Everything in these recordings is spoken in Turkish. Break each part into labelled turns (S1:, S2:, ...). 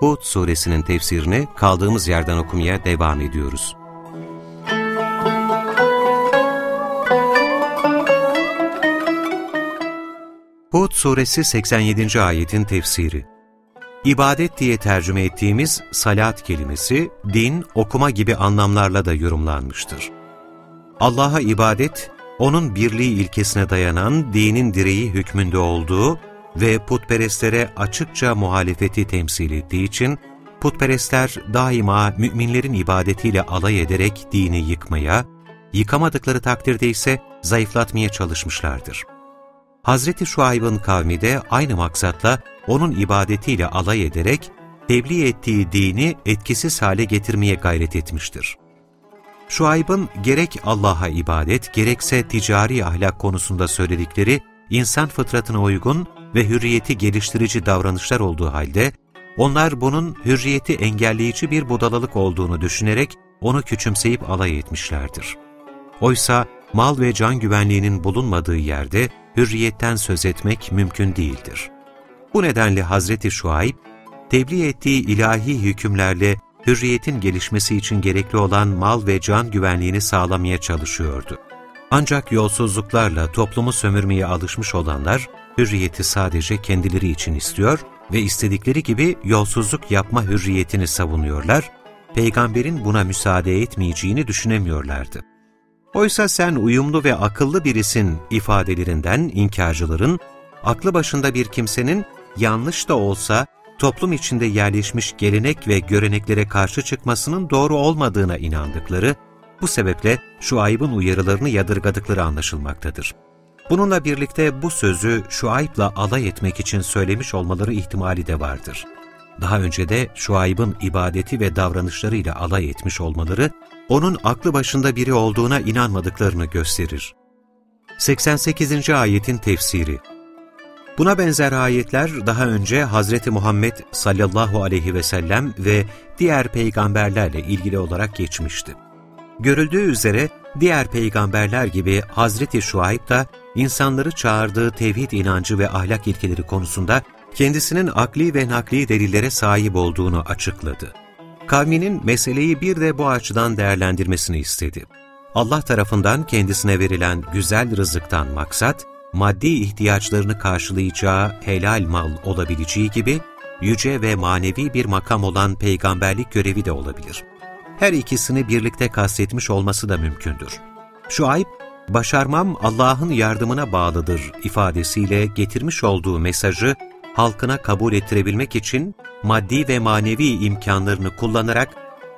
S1: Hud suresinin tefsirini kaldığımız yerden okumaya devam ediyoruz. Hud suresi 87. ayetin tefsiri İbadet diye tercüme ettiğimiz salat kelimesi, din, okuma gibi anlamlarla da yorumlanmıştır. Allah'a ibadet, onun birliği ilkesine dayanan dinin direği hükmünde olduğu ve putperestlere açıkça muhalefeti temsil ettiği için, putperestler daima müminlerin ibadetiyle alay ederek dini yıkmaya, yıkamadıkları takdirde ise zayıflatmaya çalışmışlardır. Hazreti Şuayb'ın kavmi de aynı maksatla onun ibadetiyle alay ederek, tebliğ ettiği dini etkisiz hale getirmeye gayret etmiştir. Şuayb'ın gerek Allah'a ibadet, gerekse ticari ahlak konusunda söyledikleri insan fıtratına uygun ve hürriyeti geliştirici davranışlar olduğu halde, onlar bunun hürriyeti engelleyici bir budalalık olduğunu düşünerek onu küçümseyip alay etmişlerdir. Oysa mal ve can güvenliğinin bulunmadığı yerde hürriyetten söz etmek mümkün değildir. Bu nedenle Hazreti Şuayb, tebliğ ettiği ilahi hükümlerle hürriyetin gelişmesi için gerekli olan mal ve can güvenliğini sağlamaya çalışıyordu. Ancak yolsuzluklarla toplumu sömürmeye alışmış olanlar, hürriyeti sadece kendileri için istiyor ve istedikleri gibi yolsuzluk yapma hürriyetini savunuyorlar, peygamberin buna müsaade etmeyeceğini düşünemiyorlardı. Oysa sen uyumlu ve akıllı birisin ifadelerinden inkarcıların, aklı başında bir kimsenin yanlış da olsa toplum içinde yerleşmiş gelenek ve göreneklere karşı çıkmasının doğru olmadığına inandıkları, bu sebeple şu ayıbın uyarılarını yadırgadıkları anlaşılmaktadır. Bununla birlikte bu sözü Şuayb'la alay etmek için söylemiş olmaları ihtimali de vardır. Daha önce de Şuayb'ın ibadeti ve davranışlarıyla alay etmiş olmaları, onun aklı başında biri olduğuna inanmadıklarını gösterir. 88. Ayetin Tefsiri Buna benzer ayetler daha önce Hazreti Muhammed sallallahu aleyhi ve sellem ve diğer peygamberlerle ilgili olarak geçmişti. Görüldüğü üzere diğer peygamberler gibi Hazreti Şuayb da insanları çağırdığı tevhid inancı ve ahlak ilkeleri konusunda kendisinin akli ve nakli delillere sahip olduğunu açıkladı. Kavminin meseleyi bir de bu açıdan değerlendirmesini istedi. Allah tarafından kendisine verilen güzel rızıktan maksat, maddi ihtiyaçlarını karşılayacağı helal mal olabileceği gibi, yüce ve manevi bir makam olan peygamberlik görevi de olabilir. Her ikisini birlikte kastetmiş olması da mümkündür. Şu ayıp, başarmam Allah'ın yardımına bağlıdır ifadesiyle getirmiş olduğu mesajı halkına kabul ettirebilmek için maddi ve manevi imkanlarını kullanarak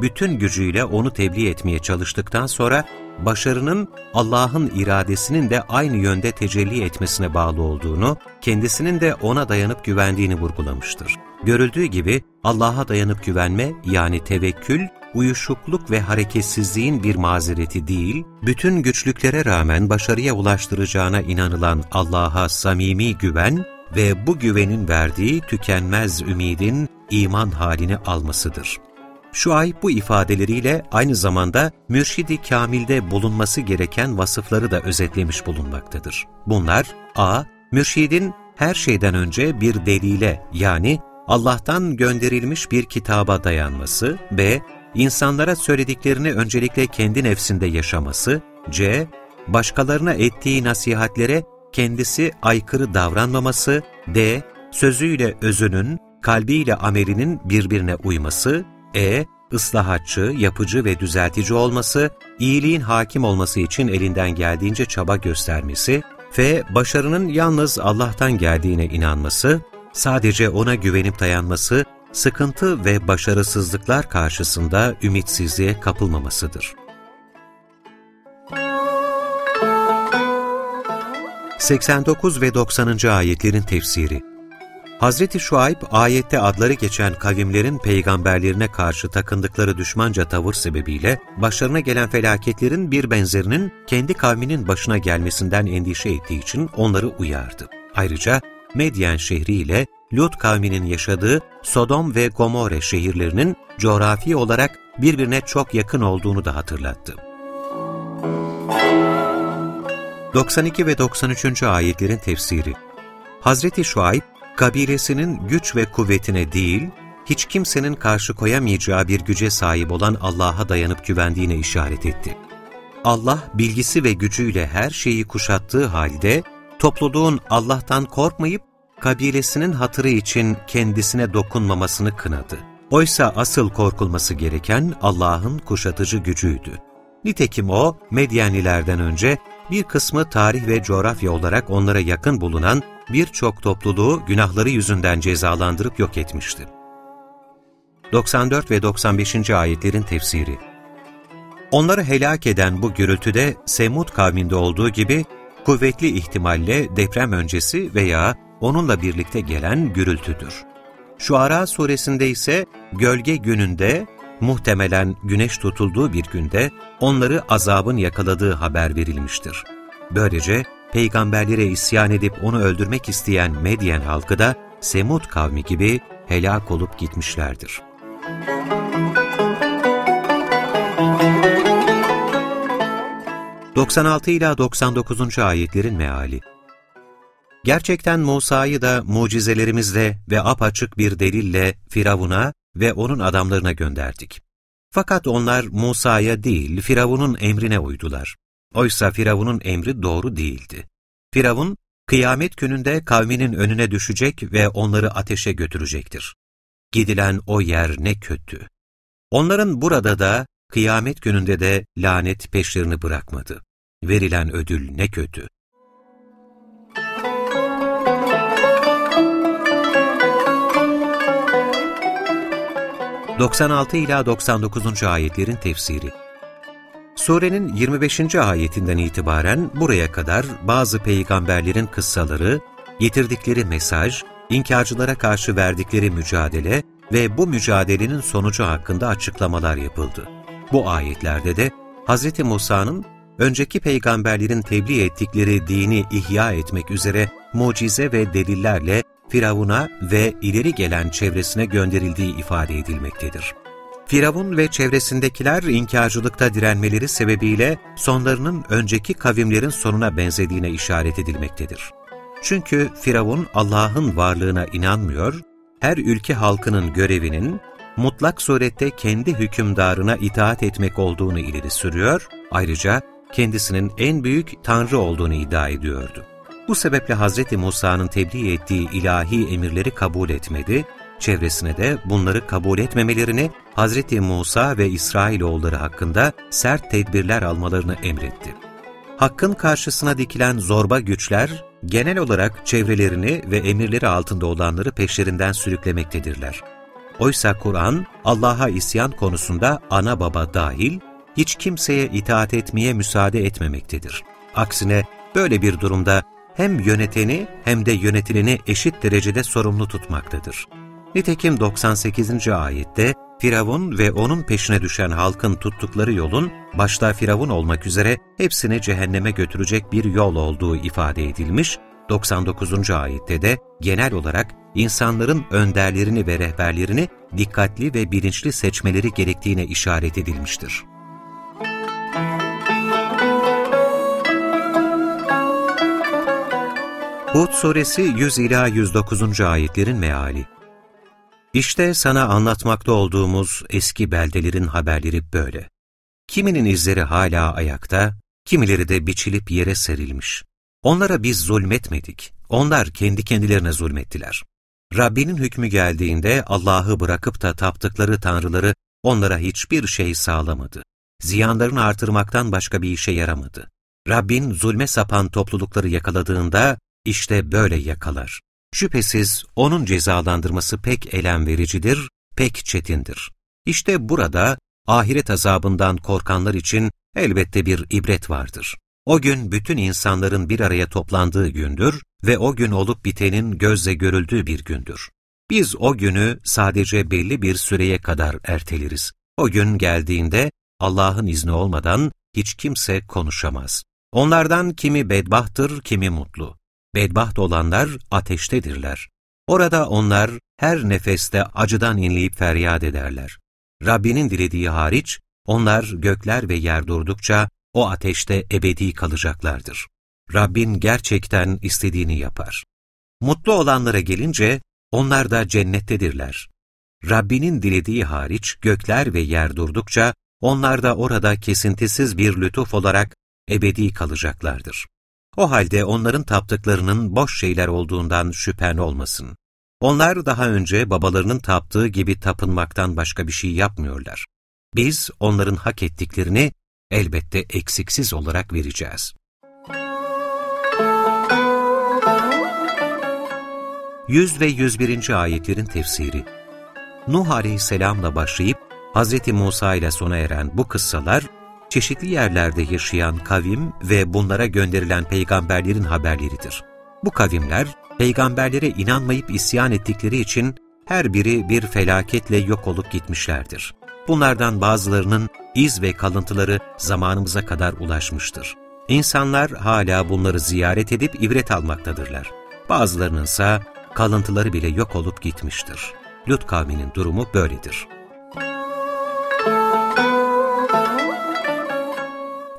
S1: bütün gücüyle onu tebliğ etmeye çalıştıktan sonra başarının Allah'ın iradesinin de aynı yönde tecelli etmesine bağlı olduğunu, kendisinin de ona dayanıp güvendiğini vurgulamıştır. Görüldüğü gibi Allah'a dayanıp güvenme yani tevekkül, uyuşukluk ve hareketsizliğin bir mazereti değil, bütün güçlüklere rağmen başarıya ulaştıracağına inanılan Allah'a samimi güven ve bu güvenin verdiği tükenmez ümidin iman halini almasıdır. Şuayb bu ifadeleriyle aynı zamanda mürşidi kamilde bulunması gereken vasıfları da özetlemiş bulunmaktadır. Bunlar a. Mürşidin her şeyden önce bir delile yani Allah'tan gönderilmiş bir kitaba dayanması, b. insanlara söylediklerini öncelikle kendi nefsinde yaşaması, c. başkalarına ettiği nasihatlere kendisi aykırı davranmaması, d. sözüyle özünün, kalbiyle amelinin birbirine uyması, e. ıslahatçı, yapıcı ve düzeltici olması, iyiliğin hakim olması için elinden geldiğince çaba göstermesi, f. başarının yalnız Allah'tan geldiğine inanması, sadece O'na güvenip dayanması, sıkıntı ve başarısızlıklar karşısında ümitsizliğe kapılmamasıdır. 89 ve 90. ayetlerin tefsiri Hazreti Şuayb, ayette adları geçen kavimlerin peygamberlerine karşı takındıkları düşmanca tavır sebebiyle başlarına gelen felaketlerin bir benzerinin kendi kavminin başına gelmesinden endişe ettiği için onları uyardı. Ayrıca Medyen şehri ile Lut kavminin yaşadığı Sodom ve Gomorre şehirlerinin coğrafi olarak birbirine çok yakın olduğunu da hatırlattı. 92 ve 93. ayetlerin tefsiri Hazreti Şuayb, kabilesinin güç ve kuvvetine değil, hiç kimsenin karşı koyamayacağı bir güce sahip olan Allah'a dayanıp güvendiğine işaret etti. Allah bilgisi ve gücüyle her şeyi kuşattığı halde, topluluğun Allah'tan korkmayıp, kabilesinin hatırı için kendisine dokunmamasını kınadı. Oysa asıl korkulması gereken Allah'ın kuşatıcı gücüydü. Nitekim o, Medyanilerden önce bir kısmı tarih ve coğrafya olarak onlara yakın bulunan birçok topluluğu günahları yüzünden cezalandırıp yok etmişti. 94 ve 95. ayetlerin tefsiri Onları helak eden bu gürültüde Semud kavminde olduğu gibi kuvvetli ihtimalle deprem öncesi veya onunla birlikte gelen gürültüdür. Şuara suresinde ise gölge gününde, muhtemelen güneş tutulduğu bir günde onları azabın yakaladığı haber verilmiştir. Böylece peygamberlere isyan edip onu öldürmek isteyen Medyen halkı da Semud kavmi gibi helak olup gitmişlerdir. ...96 ila 99. ayetlerin meali Gerçekten Musa'yı da mucizelerimizle ve apaçık bir delille Firavun'a ve onun adamlarına gönderdik. Fakat onlar Musa'ya değil, Firavun'un emrine uydular. Oysa Firavun'un emri doğru değildi. Firavun, kıyamet gününde kavminin önüne düşecek ve onları ateşe götürecektir. Gidilen o yer ne kötü. Onların burada da, kıyamet gününde de lanet peşlerini bırakmadı. Verilen ödül ne kötü. 96 ila 99. ayetlerin tefsiri. Surenin 25. ayetinden itibaren buraya kadar bazı peygamberlerin kıssaları, getirdikleri mesaj, inkarcılara karşı verdikleri mücadele ve bu mücadelenin sonucu hakkında açıklamalar yapıldı. Bu ayetlerde de Hz. Musa'nın önceki peygamberlerin tebliğ ettikleri dini ihya etmek üzere mucize ve delillerle Firavun'a ve ileri gelen çevresine gönderildiği ifade edilmektedir. Firavun ve çevresindekiler inkarcılıkta direnmeleri sebebiyle sonlarının önceki kavimlerin sonuna benzediğine işaret edilmektedir. Çünkü Firavun Allah'ın varlığına inanmıyor, her ülke halkının görevinin mutlak surette kendi hükümdarına itaat etmek olduğunu ileri sürüyor, ayrıca kendisinin en büyük tanrı olduğunu iddia ediyordu. Bu sebeple Hz. Musa'nın tebliğ ettiği ilahi emirleri kabul etmedi, çevresine de bunları kabul etmemelerini Hz. Musa ve İsrailoğulları hakkında sert tedbirler almalarını emretti. Hakkın karşısına dikilen zorba güçler, genel olarak çevrelerini ve emirleri altında olanları peşlerinden sürüklemektedirler. Oysa Kur'an, Allah'a isyan konusunda ana baba dahil, hiç kimseye itaat etmeye müsaade etmemektedir. Aksine böyle bir durumda hem yöneteni hem de yönetileni eşit derecede sorumlu tutmaktadır. Nitekim 98. ayette Firavun ve onun peşine düşen halkın tuttukları yolun, başta Firavun olmak üzere hepsini cehenneme götürecek bir yol olduğu ifade edilmiş, 99. ayette de genel olarak insanların önderlerini ve rehberlerini dikkatli ve bilinçli seçmeleri gerektiğine işaret edilmiştir. Hud suresi 100 ila 109. ayetlerin meali. İşte sana anlatmakta olduğumuz eski beldelerin haberleri böyle. Kiminin izleri hala ayakta, kimileri de biçilip yere serilmiş. Onlara biz zulmetmedik, onlar kendi kendilerine zulmettiler. Rabbinin hükmü geldiğinde Allah'ı bırakıp da taptıkları tanrıları onlara hiçbir şey sağlamadı. Ziyanlarını artırmaktan başka bir işe yaramadı. Rabbin zulme sapan toplulukları yakaladığında işte böyle yakalar. Şüphesiz onun cezalandırması pek elem vericidir, pek çetindir. İşte burada ahiret azabından korkanlar için elbette bir ibret vardır. O gün bütün insanların bir araya toplandığı gündür ve o gün olup bitenin gözle görüldüğü bir gündür. Biz o günü sadece belli bir süreye kadar erteleriz. O gün geldiğinde Allah'ın izni olmadan hiç kimse konuşamaz. Onlardan kimi bedbahtır, kimi mutlu. Bedbaht olanlar ateştedirler. Orada onlar her nefeste acıdan inleyip feryat ederler. Rabbinin dilediği hariç, onlar gökler ve yer durdukça o ateşte ebedi kalacaklardır. Rabbin gerçekten istediğini yapar. Mutlu olanlara gelince, onlar da cennettedirler. Rabbinin dilediği hariç gökler ve yer durdukça, onlar da orada kesintisiz bir lütuf olarak ebedi kalacaklardır. O halde onların taptıklarının boş şeyler olduğundan şüphen olmasın. Onlar daha önce babalarının taptığı gibi tapınmaktan başka bir şey yapmıyorlar. Biz onların hak ettiklerini elbette eksiksiz olarak vereceğiz. 100 ve 101. ayetlerin tefsiri Nuh aleyhisselamla başlayıp Hz. Musa ile sona eren bu kıssalar, çeşitli yerlerde yaşayan kavim ve bunlara gönderilen peygamberlerin haberleridir. Bu kavimler, peygamberlere inanmayıp isyan ettikleri için her biri bir felaketle yok olup gitmişlerdir. Bunlardan bazılarının iz ve kalıntıları zamanımıza kadar ulaşmıştır. İnsanlar hala bunları ziyaret edip ibret almaktadırlar. Bazılarının ise kalıntıları bile yok olup gitmiştir. Lut kavminin durumu böyledir.